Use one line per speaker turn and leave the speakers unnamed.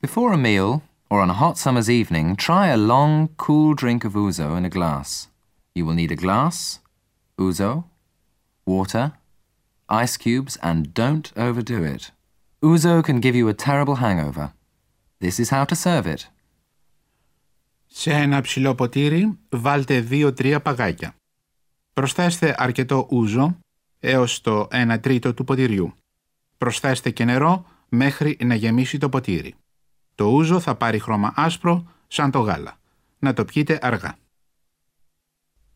Before a meal, or on a hot summer's evening, try a long, cool drink of ouzo in a glass. You will need a glass, ouzo, water, ice cubes, and don't overdo it. Ouzo can give you a terrible hangover. This is how to serve it.
Σε ένα ψηλό ποτήρι βάλτε 2-3 παγάκια. Προσθέστε αρκετό ούζο έως το 1 τρίτο του ποτηριού. Προσθέστε και νερό μέχρι να γεμίσει το ποτήρι. Το ούζο θα πάρει χρώμα άσπρο σαν το γάλα. Να το πιείτε αργά.